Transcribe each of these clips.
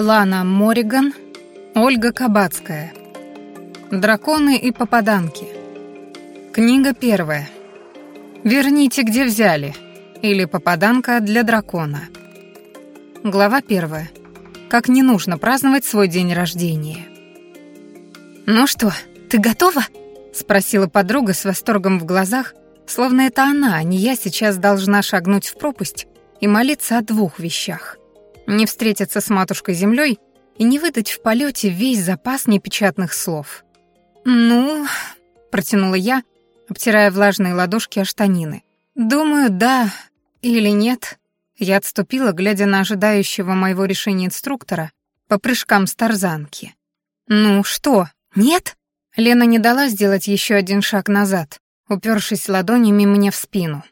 Лана Мориган, Ольга Кабацкая. Драконы и попаданки. Книга первая. Верните, где взяли. Или попаданка для дракона. Глава первая. Как не нужно праздновать свой день рождения. «Ну что, ты готова?» — спросила подруга с восторгом в глазах, словно это она, а не я сейчас должна шагнуть в пропасть и молиться о двух вещах. Не встретиться с матушкой землей и не выдать в полете весь запас непечатных слов. «Ну...» — протянула я, обтирая влажные ладошки о штанины. «Думаю, да или нет». Я отступила, глядя на ожидающего моего решения инструктора по прыжкам с тарзанки. «Ну что, нет?» Лена не дала сделать еще один шаг назад, упершись ладонями мне в спину.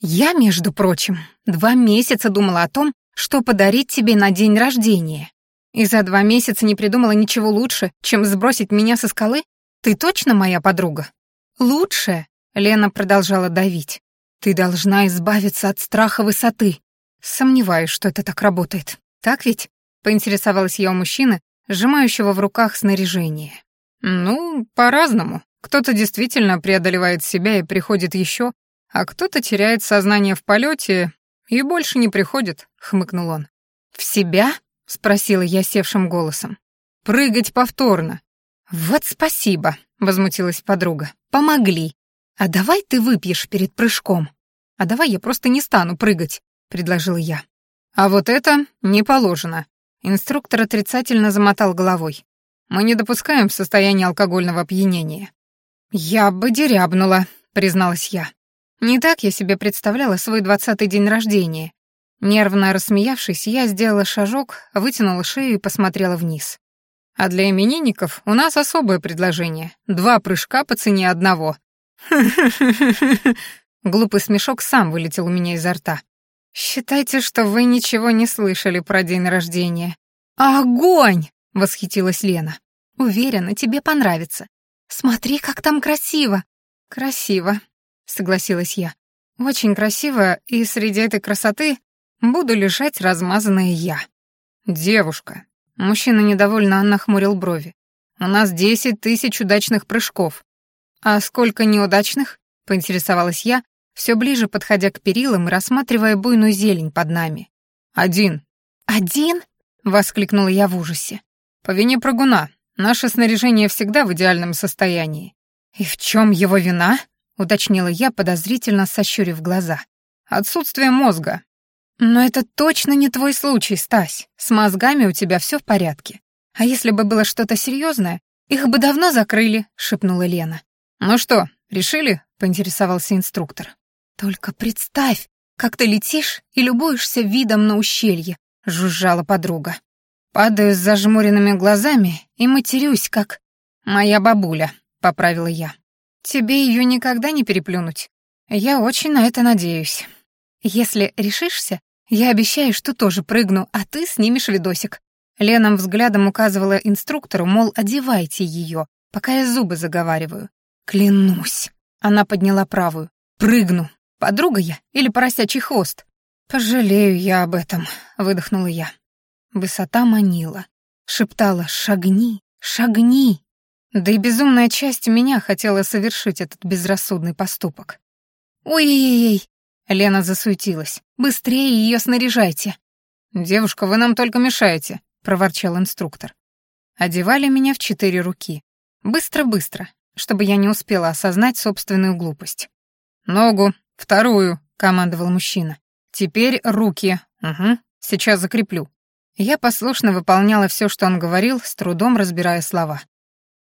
«Я, между прочим, два месяца думала о том, что подарить тебе на день рождения. И за два месяца не придумала ничего лучше, чем сбросить меня со скалы? Ты точно моя подруга?» «Лучше?» — Лена продолжала давить. «Ты должна избавиться от страха высоты». Сомневаюсь, что это так работает. Так ведь? Поинтересовалась я у мужчины, сжимающего в руках снаряжение. Ну, по-разному. Кто-то действительно преодолевает себя и приходит еще, а кто-то теряет сознание в полете и больше не приходит, хмыкнул он. В себя? спросила я севшим голосом. Прыгать повторно. Вот спасибо, возмутилась подруга. Помогли. А давай ты выпьешь перед прыжком. А давай я просто не стану прыгать предложила я. А вот это не положено. Инструктор отрицательно замотал головой. Мы не допускаем состояния алкогольного опьянения. Я бы дерябнула, призналась я. Не так я себе представляла свой двадцатый день рождения. Нервно рассмеявшись, я сделала шажок, вытянула шею и посмотрела вниз. А для именинников у нас особое предложение. Два прыжка по цене одного. Глупый смешок сам вылетел у меня изо рта. «Считайте, что вы ничего не слышали про день рождения». «Огонь!» — восхитилась Лена. «Уверена, тебе понравится. Смотри, как там красиво!» «Красиво», — согласилась я. «Очень красиво, и среди этой красоты буду лежать размазанная я». «Девушка», — мужчина недовольно нахмурил брови. «У нас десять тысяч удачных прыжков». «А сколько неудачных?» — поинтересовалась я, все ближе подходя к перилам и рассматривая буйную зелень под нами. «Один». «Один?» — воскликнула я в ужасе. «По вине прыгуна. Наше снаряжение всегда в идеальном состоянии». «И в чем его вина?» — уточнила я, подозрительно сощурив глаза. «Отсутствие мозга». «Но это точно не твой случай, Стась. С мозгами у тебя все в порядке. А если бы было что-то серьезное, их бы давно закрыли», — шепнула Лена. «Ну что, решили?» — поинтересовался инструктор. «Только представь, как ты летишь и любуешься видом на ущелье», — жужжала подруга. Падаю с зажмуренными глазами и матерюсь, как... «Моя бабуля», — поправила я. «Тебе ее никогда не переплюнуть. Я очень на это надеюсь. Если решишься, я обещаю, что тоже прыгну, а ты снимешь видосик». Леном взглядом указывала инструктору, мол, одевайте ее, пока я зубы заговариваю. «Клянусь!» — она подняла правую. «Прыгну, Подруга я или поросячий хвост? Пожалею я об этом, выдохнула я. Высота манила, шептала «шагни, шагни». Да и безумная часть меня хотела совершить этот безрассудный поступок. «Ой-ой-ой!» — Лена засуетилась. «Быстрее ее снаряжайте!» «Девушка, вы нам только мешаете», — проворчал инструктор. Одевали меня в четыре руки. Быстро-быстро, чтобы я не успела осознать собственную глупость. «Ногу, «Вторую», — командовал мужчина. «Теперь руки. Угу, сейчас закреплю». Я послушно выполняла все, что он говорил, с трудом разбирая слова.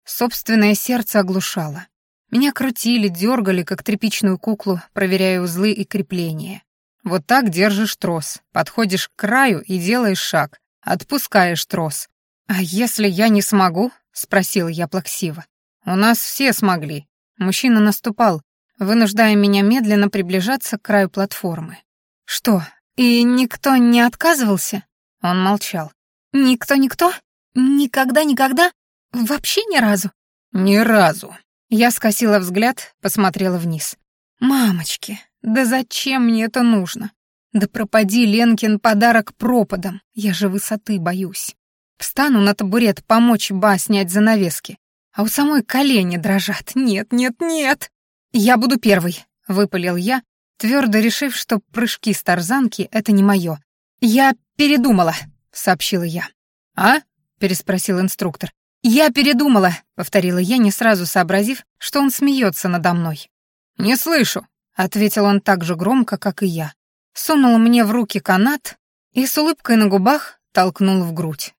Собственное сердце оглушало. Меня крутили, дергали, как тряпичную куклу, проверяя узлы и крепления. Вот так держишь трос, подходишь к краю и делаешь шаг, отпускаешь трос. «А если я не смогу?» — спросила я плаксиво. «У нас все смогли». Мужчина наступал, вынуждая меня медленно приближаться к краю платформы. «Что, и никто не отказывался?» Он молчал. «Никто-никто? Никогда-никогда? Вообще ни разу?» «Ни разу». Я скосила взгляд, посмотрела вниз. «Мамочки, да зачем мне это нужно? Да пропади Ленкин подарок пропадом, я же высоты боюсь». Встану на табурет помочь Ба снять занавески, а у самой колени дрожат. Нет, нет, нет. Я буду первой, выпалил я, твердо решив, что прыжки с тарзанки — это не мое. Я передумала, сообщила я. А? переспросил инструктор. «Я передумала», — повторила я, не сразу сообразив, что он смеется надо мной. «Не слышу», — ответил он так же громко, как и я. Сунул мне в руки канат и с улыбкой на губах толкнул в грудь.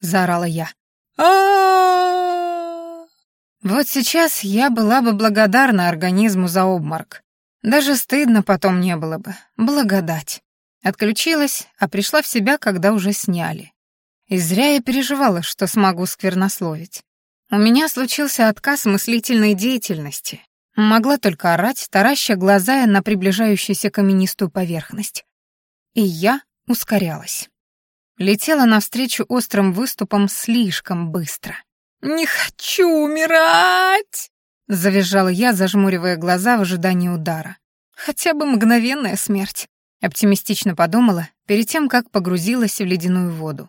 заорала я. Вот сейчас я была бы благодарна организму за обморок. Даже стыдно потом не было бы. Благодать. Отключилась, а пришла в себя, когда уже сняли. И зря я переживала, что смогу сквернословить. У меня случился отказ мыслительной деятельности. Могла только орать, тараща глаза на приближающуюся каменистую поверхность. И я ускорялась. Летела навстречу острым выступам слишком быстро. «Не хочу умирать!» — завизжала я, зажмуривая глаза в ожидании удара. «Хотя бы мгновенная смерть», — оптимистично подумала перед тем, как погрузилась в ледяную воду.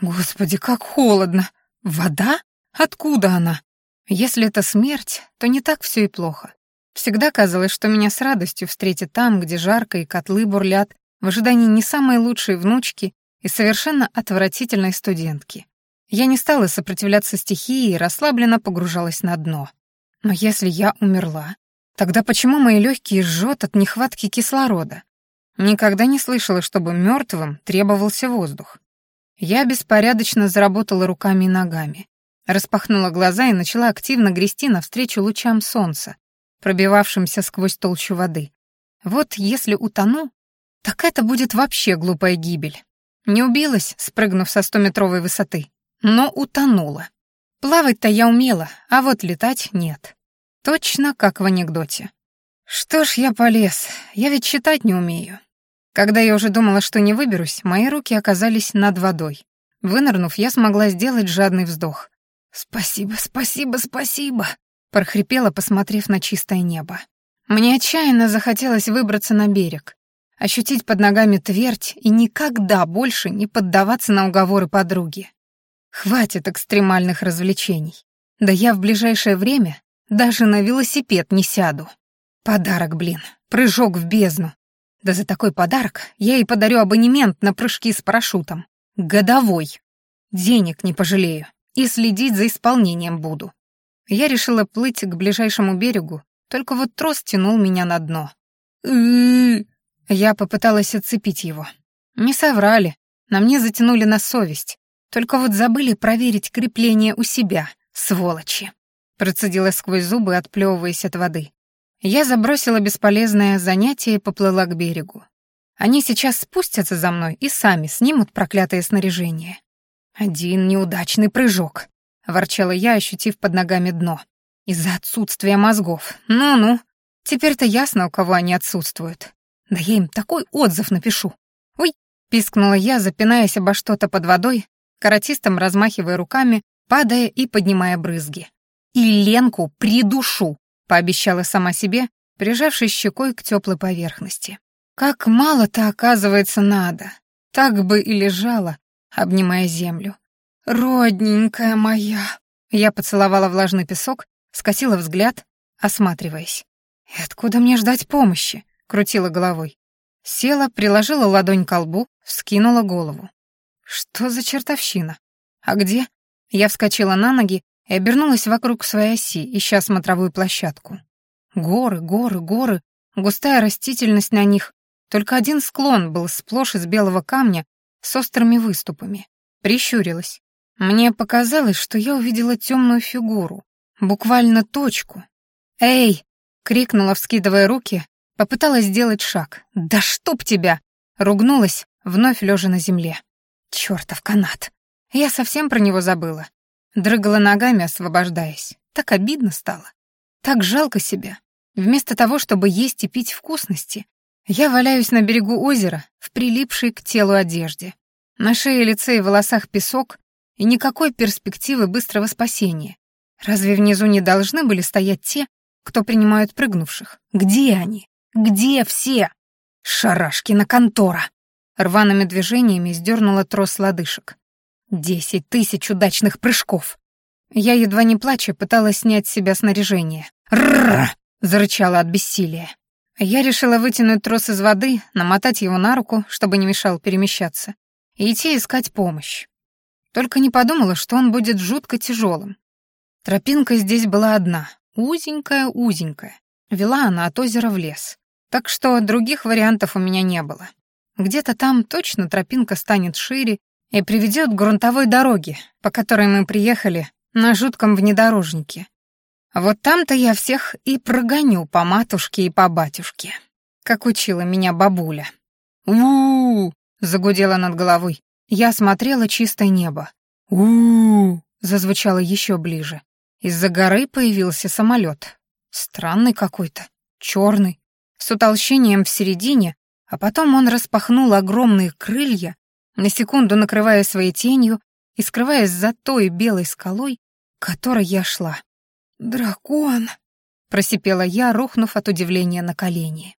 Господи, как холодно! Вода? Откуда она? Если это смерть, то не так все и плохо. Всегда казалось, что меня с радостью встретят там, где жарко и котлы бурлят, в ожидании не самой лучшей внучки и совершенно отвратительной студентки. Я не стала сопротивляться стихии и расслабленно погружалась на дно. Но если я умерла, тогда почему мои легкие жжет от нехватки кислорода? Никогда не слышала, чтобы мертвым требовался воздух. Я беспорядочно заработала руками и ногами, распахнула глаза и начала активно грести навстречу лучам солнца, пробивавшимся сквозь толщу воды. Вот если утону, так это будет вообще глупая гибель. Не убилась, спрыгнув со стометровой высоты, но утонула. Плавать-то я умела, а вот летать нет. Точно как в анекдоте. Что ж я полез, я ведь читать не умею. Когда я уже думала, что не выберусь, мои руки оказались над водой. Вынырнув, я смогла сделать жадный вздох. «Спасибо, спасибо, спасибо!» — прохрипела, посмотрев на чистое небо. Мне отчаянно захотелось выбраться на берег, ощутить под ногами твердь и никогда больше не поддаваться на уговоры подруги. Хватит экстремальных развлечений. Да я в ближайшее время даже на велосипед не сяду. Подарок, блин, прыжок в бездну, да за такой подарок я ей подарю абонемент на прыжки с парашютом. Годовой. Денег не пожалею. И следить за исполнением буду. Я решила плыть к ближайшему берегу, только вот трос тянул меня на дно. Я попыталась отцепить его. Не соврали. На мне затянули на совесть. Только вот забыли проверить крепление у себя, сволочи. Процедила сквозь зубы, отплевываясь от воды. Я забросила бесполезное занятие и поплыла к берегу. Они сейчас спустятся за мной и сами снимут проклятое снаряжение. Один неудачный прыжок, ворчала я, ощутив под ногами дно. Из-за отсутствия мозгов. Ну-ну, теперь-то ясно, у кого они отсутствуют. Да я им такой отзыв напишу. Ой, пискнула я, запинаясь обо что-то под водой, каратистом размахивая руками, падая и поднимая брызги. И Ленку придушу, пообещала сама себе, прижавшись щекой к теплой поверхности. Как мало-то, оказывается, надо. Так бы и лежала, обнимая землю. «Родненькая моя!» Я поцеловала влажный песок, скосила взгляд, осматриваясь. «И откуда мне ждать помощи?» — крутила головой. Села, приложила ладонь к лбу, вскинула голову. «Что за чертовщина? А где?» Я вскочила на ноги и обернулась вокруг своей оси, ища смотровую площадку. Горы, горы, горы, густая растительность на них. Только один склон был сплошь из белого камня с острыми выступами. Прищурилась. Мне показалось, что я увидела темную фигуру, буквально точку. «Эй!» — крикнула, вскидывая руки, попыталась сделать шаг. «Да чтоб тебя!» — ругнулась, вновь лежа на земле. Чёртов канат! Я совсем про него забыла. Дрыгала ногами, освобождаясь. Так обидно стало. Так жалко себя. Вместо того, чтобы есть и пить вкусности, я валяюсь на берегу озера в прилипшей к телу одежде. На шее, лице и волосах песок и никакой перспективы быстрого спасения. Разве внизу не должны были стоять те, кто принимают прыгнувших? Где они? Где все? Шарашкина контора! рваными движениями сдернула трос лодыжек. Десять тысяч удачных прыжков. Я, едва не плача, пыталась снять с себя снаряжение. «Рррр!» — зарычала от бессилия. Я решила вытянуть трос из воды, намотать его на руку, чтобы не мешал перемещаться, и идти искать помощь. Только не подумала, что он будет жутко тяжелым. Тропинка здесь была одна, узенькая-узенькая. Вела она от озера в лес. Так что других вариантов у меня не было. Где-то там точно тропинка станет шире и приведет к грунтовой дороге, по которой мы приехали на жутком внедорожнике. Вот там-то я всех и прогоню по матушке и по батюшке, как учила меня бабуля. у, загудела над головой. Я смотрела чистое небо. у зазвучало еще ближе. Из-за горы появился самолет. Странный какой-то, черный, с утолщением в середине, а потом он распахнул огромные крылья, на секунду накрывая своей тенью и скрываясь за той белой скалой, к которой я шла. «Дракон!» — просипела я, рухнув от удивления на колени.